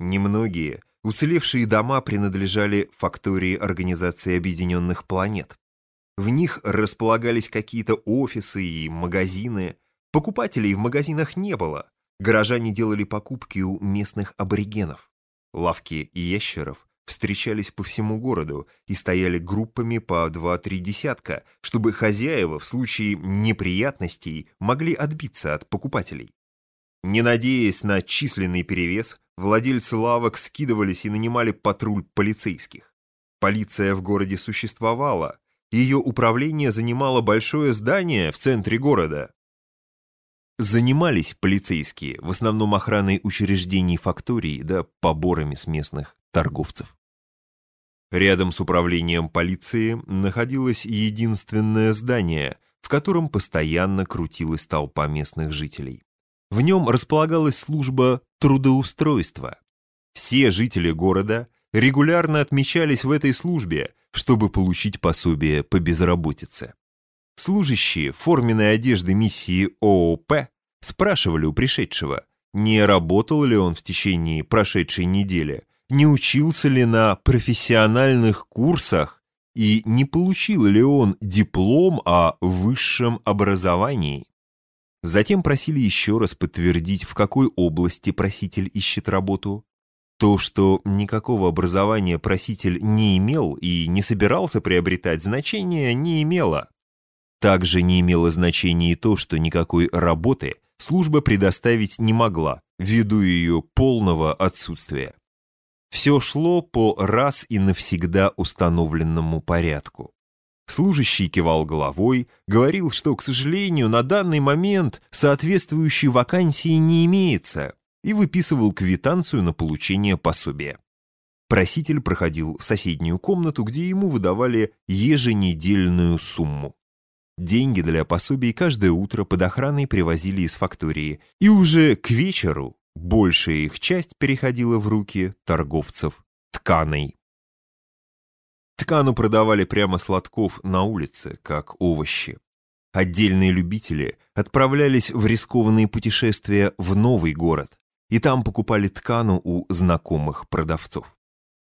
Немногие, уцелевшие дома принадлежали фактории Организации Объединенных Планет. В них располагались какие-то офисы и магазины. Покупателей в магазинах не было. Горожане делали покупки у местных аборигенов. Лавки ящеров встречались по всему городу и стояли группами по два-три десятка, чтобы хозяева в случае неприятностей могли отбиться от покупателей. Не надеясь на численный перевес, владельцы лавок скидывались и нанимали патруль полицейских. Полиция в городе существовала, ее управление занимало большое здание в центре города. Занимались полицейские в основном охраной учреждений факторий да поборами с местных торговцев. Рядом с управлением полиции находилось единственное здание, в котором постоянно крутилась толпа местных жителей. В нем располагалась служба трудоустройства. Все жители города регулярно отмечались в этой службе, чтобы получить пособие по безработице. Служащие форменной одежды миссии ООП спрашивали у пришедшего, не работал ли он в течение прошедшей недели, не учился ли на профессиональных курсах и не получил ли он диплом о высшем образовании. Затем просили еще раз подтвердить, в какой области проситель ищет работу. То, что никакого образования проситель не имел и не собирался приобретать, значения не имело. Также не имело значения и то, что никакой работы служба предоставить не могла, ввиду ее полного отсутствия. Все шло по раз и навсегда установленному порядку. Служащий кивал головой, говорил, что, к сожалению, на данный момент соответствующей вакансии не имеется, и выписывал квитанцию на получение пособия. Проситель проходил в соседнюю комнату, где ему выдавали еженедельную сумму. Деньги для пособий каждое утро под охраной привозили из фактории, и уже к вечеру большая их часть переходила в руки торговцев тканой. Ткану продавали прямо с лотков на улице, как овощи. Отдельные любители отправлялись в рискованные путешествия в новый город, и там покупали ткану у знакомых продавцов.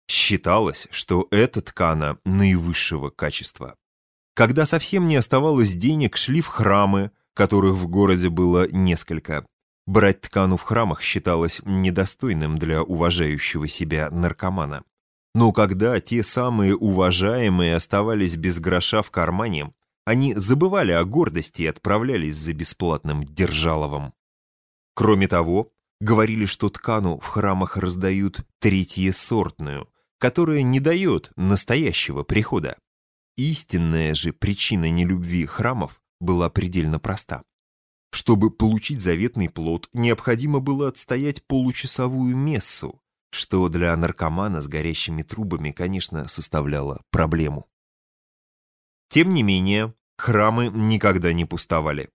Считалось, что эта ткана наивысшего качества. Когда совсем не оставалось денег, шли в храмы, которых в городе было несколько, Брать ткану в храмах считалось недостойным для уважающего себя наркомана. Но когда те самые уважаемые оставались без гроша в кармане, они забывали о гордости и отправлялись за бесплатным держаловом. Кроме того, говорили, что ткану в храмах раздают третьесортную, которая не дает настоящего прихода. Истинная же причина нелюбви храмов была предельно проста. Чтобы получить заветный плод, необходимо было отстоять получасовую мессу, что для наркомана с горящими трубами, конечно, составляло проблему. Тем не менее, храмы никогда не пустовали.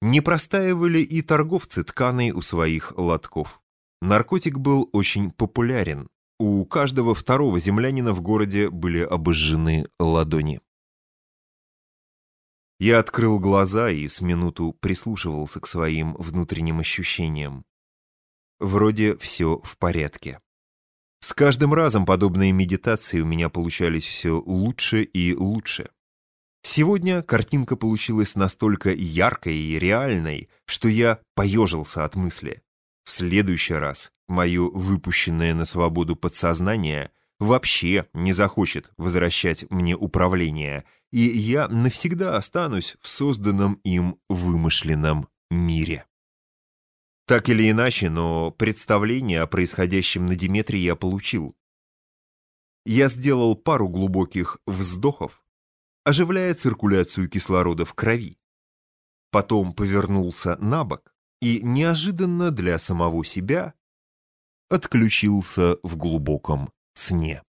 Не простаивали и торговцы тканой у своих лотков. Наркотик был очень популярен. У каждого второго землянина в городе были обожжены ладони. Я открыл глаза и с минуту прислушивался к своим внутренним ощущениям. Вроде все в порядке. С каждым разом подобные медитации у меня получались все лучше и лучше. Сегодня картинка получилась настолько яркой и реальной, что я поежился от мысли. В следующий раз мое выпущенное на свободу подсознание вообще не захочет возвращать мне управление, и я навсегда останусь в созданном им вымышленном мире. Так или иначе, но представление о происходящем на Диметре я получил. Я сделал пару глубоких вздохов, оживляя циркуляцию кислорода в крови. Потом повернулся на бок и неожиданно для самого себя отключился в глубоком сне.